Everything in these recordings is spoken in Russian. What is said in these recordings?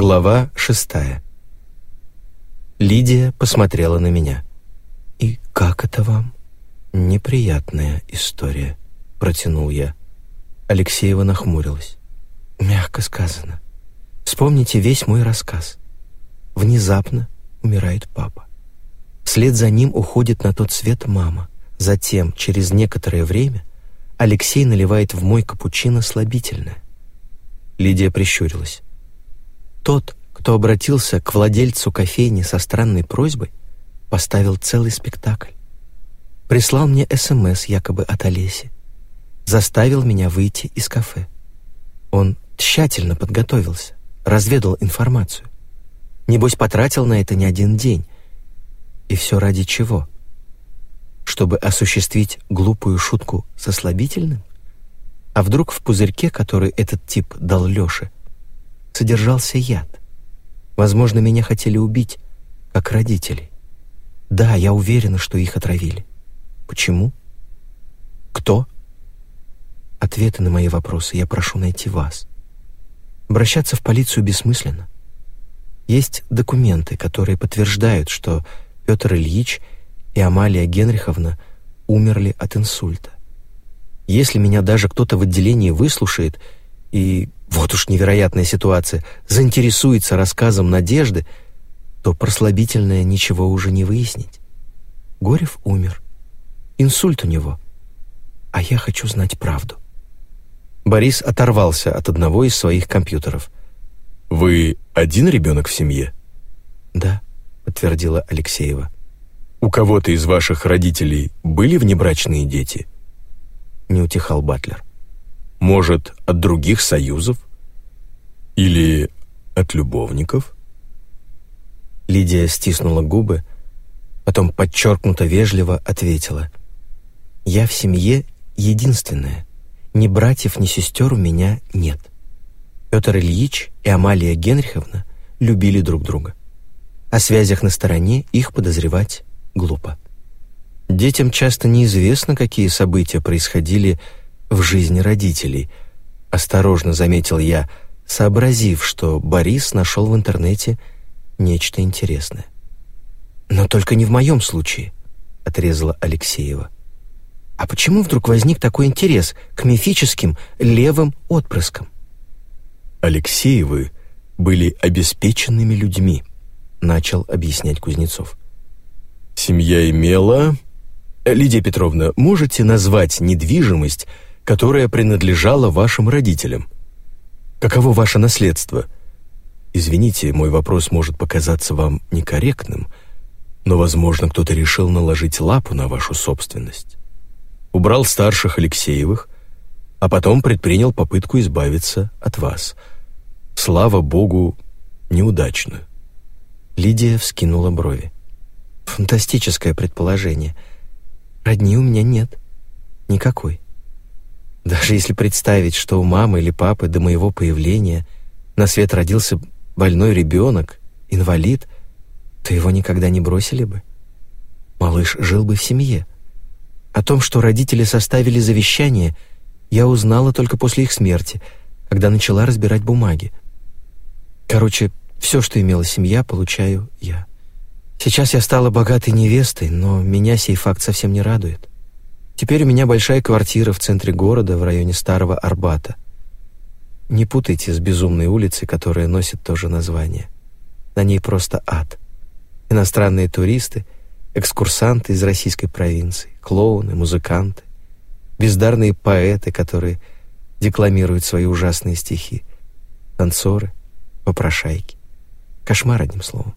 Глава шестая. Лидия посмотрела на меня. «И как это вам?» «Неприятная история», — протянул я. Алексеева нахмурилась. «Мягко сказано. Вспомните весь мой рассказ. Внезапно умирает папа. Вслед за ним уходит на тот свет мама. Затем, через некоторое время, Алексей наливает в мой капучино слабительное. Лидия прищурилась. Тот, кто обратился к владельцу кофейни со странной просьбой, поставил целый спектакль. Прислал мне СМС якобы от Олеси. Заставил меня выйти из кафе. Он тщательно подготовился, разведал информацию. Небось, потратил на это не один день. И все ради чего? Чтобы осуществить глупую шутку со слабительным? А вдруг в пузырьке, который этот тип дал Лёше, содержался яд? Возможно, меня хотели убить, как родителей. Да, я уверена, что их отравили. Почему? Кто? Ответы на мои вопросы я прошу найти вас. Обращаться в полицию бессмысленно. Есть документы, которые подтверждают, что Петр Ильич и Амалия Генриховна умерли от инсульта. Если меня даже кто-то в отделении выслушает и, вот уж невероятная ситуация, заинтересуется рассказом Надежды, то прослабительное ничего уже не выяснить. Горев умер. Инсульт у него. А я хочу знать правду. Борис оторвался от одного из своих компьютеров. «Вы один ребенок в семье?» «Да», — подтвердила Алексеева. «У кого-то из ваших родителей были внебрачные дети?» не утихал Батлер. Может, от других союзов? Или от любовников? Лидия стиснула губы, потом подчеркнуто вежливо ответила. «Я в семье единственная. Ни братьев, ни сестер у меня нет. Петр Ильич и Амалия Генриховна любили друг друга. О связях на стороне их подозревать глупо. Детям часто неизвестно, какие события происходили в жизни родителей. Осторожно заметил я, сообразив, что Борис нашел в интернете нечто интересное. «Но только не в моем случае», — отрезала Алексеева. «А почему вдруг возник такой интерес к мифическим левым отпрыскам?» «Алексеевы были обеспеченными людьми», — начал объяснять Кузнецов. «Семья имела Лидия Петровна, можете назвать недвижимость, которая принадлежала вашим родителям? Каково ваше наследство? Извините, мой вопрос может показаться вам некорректным, но, возможно, кто-то решил наложить лапу на вашу собственность. Убрал старших Алексеевых, а потом предпринял попытку избавиться от вас. Слава богу, неудачно. Лидия вскинула брови. Фантастическое предположение — Родни у меня нет. Никакой. Даже если представить, что у мамы или папы до моего появления на свет родился больной ребенок, инвалид, то его никогда не бросили бы. Малыш жил бы в семье. О том, что родители составили завещание, я узнала только после их смерти, когда начала разбирать бумаги. Короче, все, что имела семья, получаю я. Сейчас я стала богатой невестой, но меня сей факт совсем не радует. Теперь у меня большая квартира в центре города, в районе Старого Арбата. Не путайте с безумной улицей, которая носит то же название. На ней просто ад. Иностранные туристы, экскурсанты из российской провинции, клоуны, музыканты, бездарные поэты, которые декламируют свои ужасные стихи, танцоры, попрошайки. Кошмар, одним словом.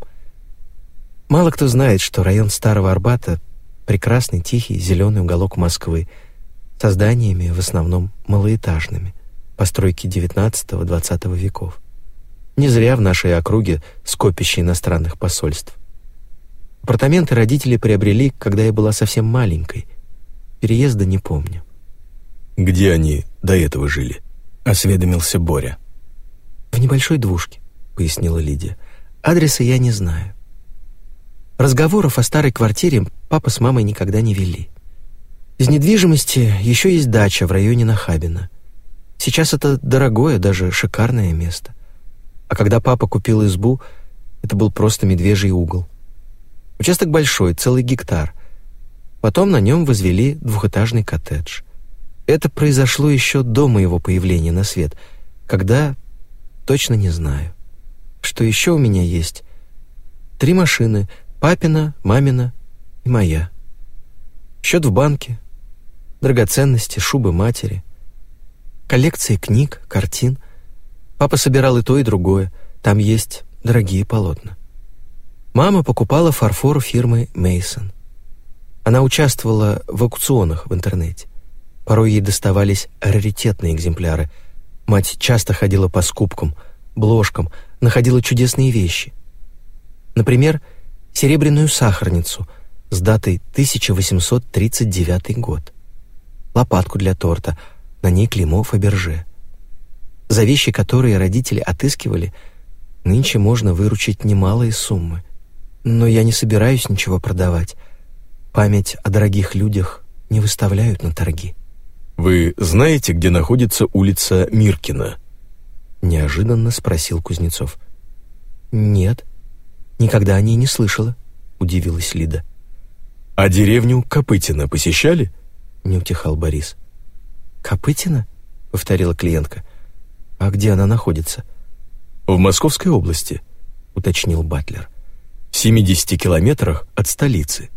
Мало кто знает, что район Старого Арбата — прекрасный, тихий, зеленый уголок Москвы со зданиями в основном малоэтажными, постройки XIX-XX веков. Не зря в нашей округе скопище иностранных посольств. Апартаменты родители приобрели, когда я была совсем маленькой. Переезда не помню. «Где они до этого жили?» — осведомился Боря. «В небольшой двушке», — пояснила Лидия. «Адреса я не знаю. Разговоров о старой квартире папа с мамой никогда не вели. Из недвижимости еще есть дача в районе Нахабина. Сейчас это дорогое, даже шикарное место. А когда папа купил избу, это был просто медвежий угол. Участок большой, целый гектар. Потом на нем возвели двухэтажный коттедж. Это произошло еще до моего появления на свет, когда... точно не знаю. Что еще у меня есть? Три машины. Папина, мамина и моя. Счет в банке. Драгоценности, шубы матери. Коллекции книг, картин. Папа собирал и то, и другое. Там есть дорогие полотна. Мама покупала фарфор фирмы Мейсон. Она участвовала в аукционах в интернете. Порой ей доставались раритетные экземпляры. Мать часто ходила по скупкам, бложкам, находила чудесные вещи. Например, серебряную сахарницу с датой 1839 год. Лопатку для торта, на ней клеймо Фаберже. За вещи, которые родители отыскивали, нынче можно выручить немалые суммы. Но я не собираюсь ничего продавать. Память о дорогих людях не выставляют на торги. «Вы знаете, где находится улица Миркина?» Неожиданно спросил Кузнецов. «Нет, никогда о ней не слышала», — удивилась Лида. «А деревню Копытина посещали?» — не утихал Борис. «Копытина?» — повторила клиентка. «А где она находится?» «В Московской области», — уточнил Батлер. «В 70 километрах от столицы».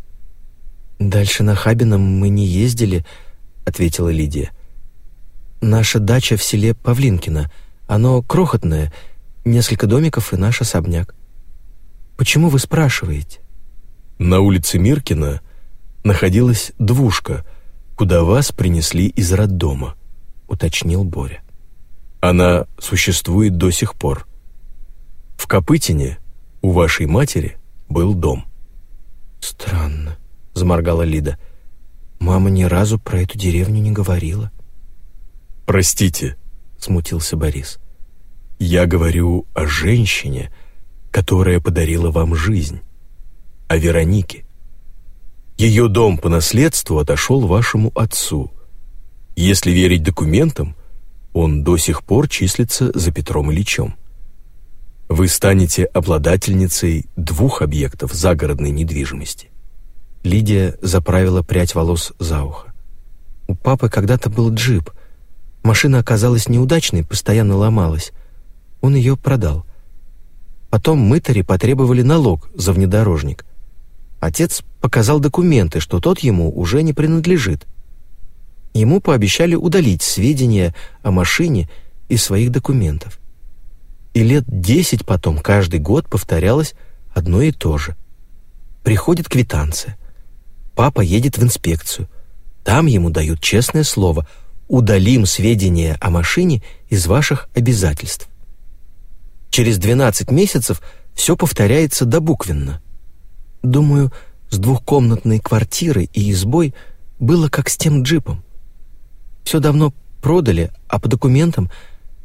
«Дальше на Хабином мы не ездили», — ответила Лидия. «Наша дача в селе Павлинкино. Оно крохотное, несколько домиков и наш особняк. Почему вы спрашиваете?» На улице Миркина находилась двушка, куда вас принесли из роддома, уточнил Боря. Она существует до сих пор. В Копытине у вашей матери был дом. Странно, заморгала Лида. Мама ни разу про эту деревню не говорила. Простите, смутился Борис. Я говорю о женщине, которая подарила вам жизнь, о Веронике. Ее дом по наследству отошел вашему отцу. Если верить документам, он до сих пор числится за Петром Ильичем. Вы станете обладательницей двух объектов загородной недвижимости. Лидия заправила прядь волос за ухо. У папы когда-то был джип. Машина оказалась неудачной, постоянно ломалась. Он ее продал. Потом мытари потребовали налог за внедорожник. Отец показал документы, что тот ему уже не принадлежит. Ему пообещали удалить сведения о машине из своих документов. И лет десять потом каждый год повторялось одно и то же. Приходит квитанция. Папа едет в инспекцию. Там ему дают честное слово «удалим сведения о машине из ваших обязательств». Через 12 месяцев все повторяется добуквенно. Думаю, с двухкомнатной квартирой и избой было как с тем джипом. Все давно продали, а по документам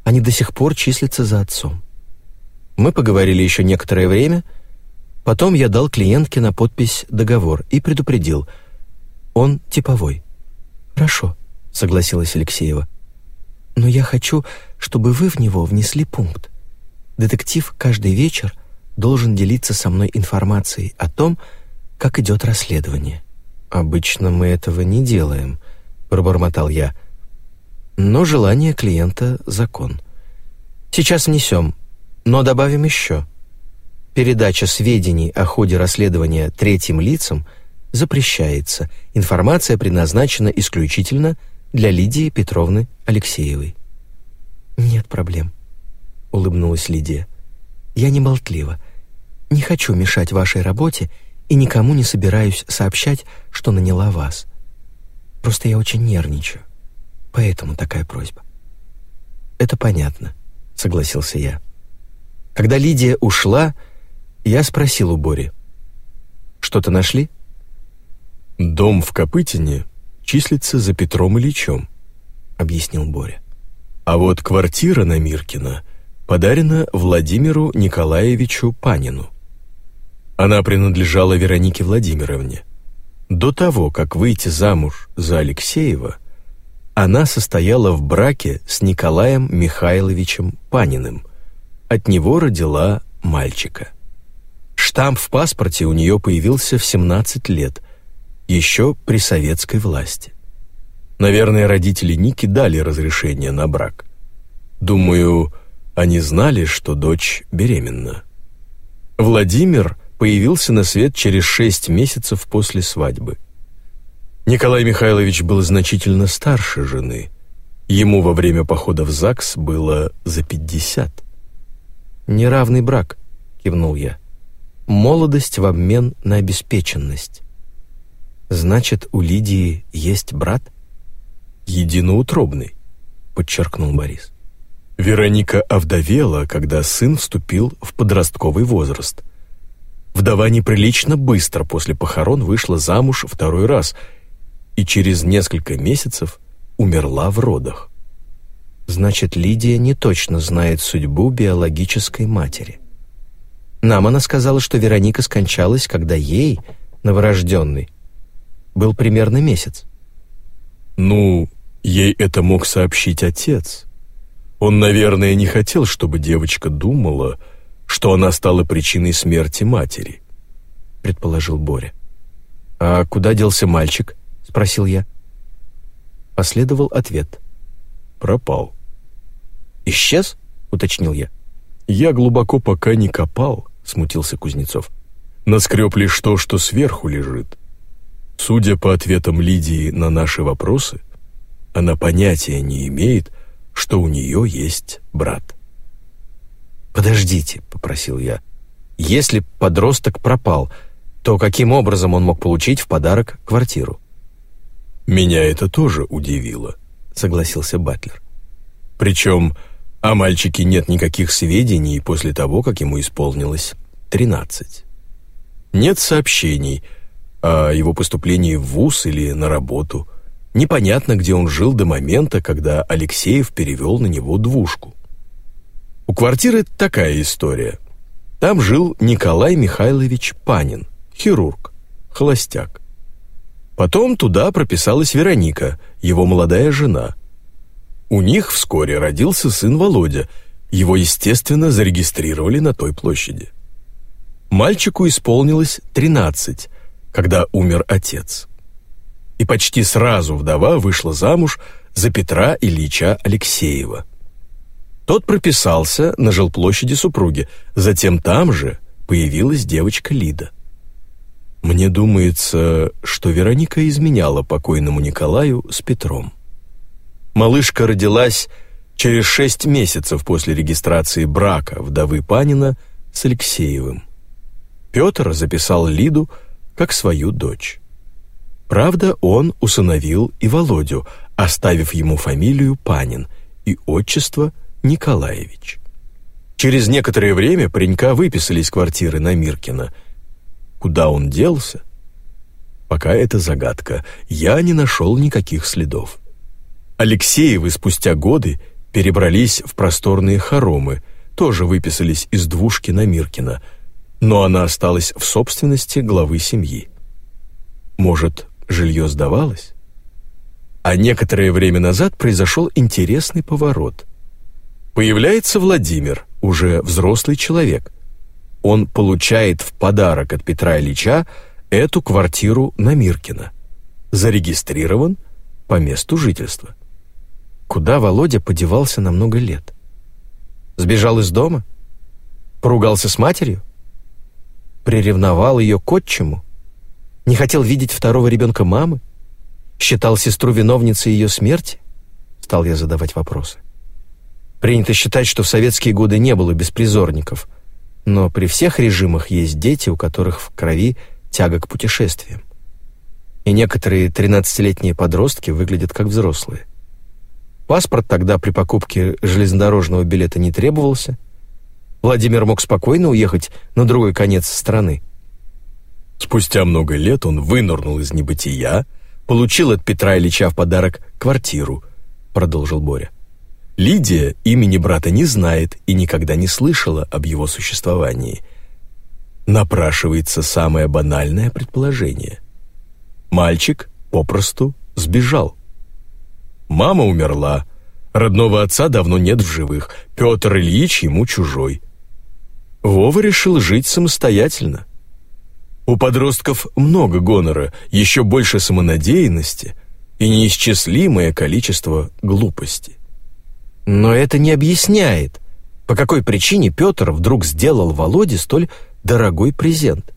они до сих пор числятся за отцом. Мы поговорили еще некоторое время — Потом я дал клиентке на подпись договор и предупредил. Он типовой. «Хорошо», — согласилась Алексеева. «Но я хочу, чтобы вы в него внесли пункт. Детектив каждый вечер должен делиться со мной информацией о том, как идет расследование». «Обычно мы этого не делаем», — пробормотал я. «Но желание клиента — закон. Сейчас внесем, но добавим еще». Передача сведений о ходе расследования третьим лицам запрещается. Информация предназначена исключительно для Лидии Петровны Алексеевой. «Нет проблем», — улыбнулась Лидия. «Я не болтлива. Не хочу мешать вашей работе и никому не собираюсь сообщать, что наняла вас. Просто я очень нервничаю. Поэтому такая просьба». «Это понятно», — согласился я. Когда Лидия ушла, я спросил у Бори. «Что-то нашли?» «Дом в Копытине числится за Петром Ильичем», — объяснил Боря. «А вот квартира на Миркина подарена Владимиру Николаевичу Панину. Она принадлежала Веронике Владимировне. До того, как выйти замуж за Алексеева, она состояла в браке с Николаем Михайловичем Паниным, от него родила мальчика. Штамп в паспорте у нее появился в 17 лет, еще при советской власти. Наверное, родители Ники дали разрешение на брак. Думаю, они знали, что дочь беременна. Владимир появился на свет через шесть месяцев после свадьбы. Николай Михайлович был значительно старше жены. Ему во время похода в ЗАГС было за пятьдесят. «Неравный брак», — кивнул я. «Молодость в обмен на обеспеченность». «Значит, у Лидии есть брат?» «Единоутробный», — подчеркнул Борис. Вероника овдовела, когда сын вступил в подростковый возраст. Вдова неприлично быстро после похорон вышла замуж второй раз и через несколько месяцев умерла в родах. Значит, Лидия не точно знает судьбу биологической матери. Нам она сказала, что Вероника скончалась, когда ей, новорожденный, был примерно месяц. Ну, ей это мог сообщить отец. Он, наверное, не хотел, чтобы девочка думала, что она стала причиной смерти матери, предположил Боря. А куда делся мальчик? спросил я. Последовал ответ. Пропал. Исчез? уточнил я. Я глубоко пока не копал, смутился Кузнецов. Наскреб лишь то, что сверху лежит. Судя по ответам Лидии на наши вопросы, она понятия не имеет, что у нее есть брат. «Подождите», — попросил я. «Если подросток пропал, то каким образом он мог получить в подарок квартиру?» «Меня это тоже удивило», — согласился Батлер. «Причем о мальчике нет никаких сведений после того, как ему исполнилось 13. Нет сообщений о его поступлении в ВУЗ или на работу — Непонятно, где он жил до момента, когда Алексеев перевел на него двушку. У квартиры такая история. Там жил Николай Михайлович Панин, хирург, холостяк. Потом туда прописалась Вероника, его молодая жена. У них вскоре родился сын Володя, его, естественно, зарегистрировали на той площади. Мальчику исполнилось 13, когда умер отец и почти сразу вдова вышла замуж за Петра Ильича Алексеева. Тот прописался на жилплощади супруги, затем там же появилась девочка Лида. Мне думается, что Вероника изменяла покойному Николаю с Петром. Малышка родилась через шесть месяцев после регистрации брака вдовы Панина с Алексеевым. Петр записал Лиду как свою дочь. Правда, он усыновил и Володю, оставив ему фамилию Панин и отчество Николаевич. Через некоторое время паренька выписали из квартиры на Миркина. Куда он делся? Пока это загадка. Я не нашел никаких следов. Алексеевы спустя годы перебрались в просторные хоромы, тоже выписались из двушки на Миркина, но она осталась в собственности главы семьи. Может, жилье сдавалось. А некоторое время назад произошел интересный поворот. Появляется Владимир, уже взрослый человек. Он получает в подарок от Петра Ильича эту квартиру на Миркина. Зарегистрирован по месту жительства. Куда Володя подевался на много лет? Сбежал из дома? Поругался с матерью? Приревновал ее к отчиму? Не хотел видеть второго ребенка мамы? Считал сестру виновницей ее смерти? Стал я задавать вопросы. Принято считать, что в советские годы не было беспризорников, но при всех режимах есть дети, у которых в крови тяга к путешествиям. И некоторые 13-летние подростки выглядят как взрослые. Паспорт тогда при покупке железнодорожного билета не требовался. Владимир мог спокойно уехать на другой конец страны. Спустя много лет он вынырнул из небытия, получил от Петра Ильича в подарок квартиру, продолжил Боря. Лидия имени брата не знает и никогда не слышала об его существовании. Напрашивается самое банальное предположение. Мальчик попросту сбежал. Мама умерла, Родного отца давно нет в живых, Петр Ильич ему чужой. Вова решил жить самостоятельно. У подростков много гонора, еще больше самонадеянности и неисчислимое количество глупости. Но это не объясняет, по какой причине Петр вдруг сделал Володе столь дорогой презент.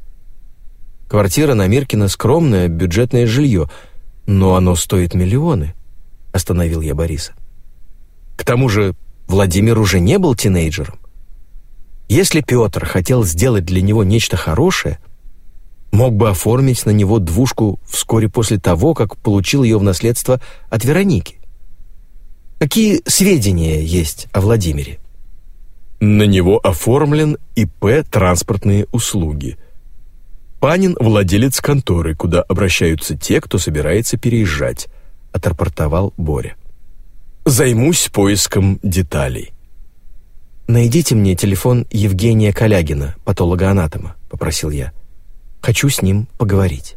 Квартира на Миркина скромное бюджетное жилье, но оно стоит миллионы, остановил я Бориса. К тому же Владимир уже не был тинейджером. Если Петр хотел сделать для него нечто хорошее – мог бы оформить на него двушку вскоре после того, как получил ее в наследство от Вероники. Какие сведения есть о Владимире? На него оформлен ИП «Транспортные услуги». Панин – владелец конторы, куда обращаются те, кто собирается переезжать, отрапортовал Боря. Займусь поиском деталей. «Найдите мне телефон Евгения Калягина, патолога-анатома», — попросил я. Хочу с ним поговорить.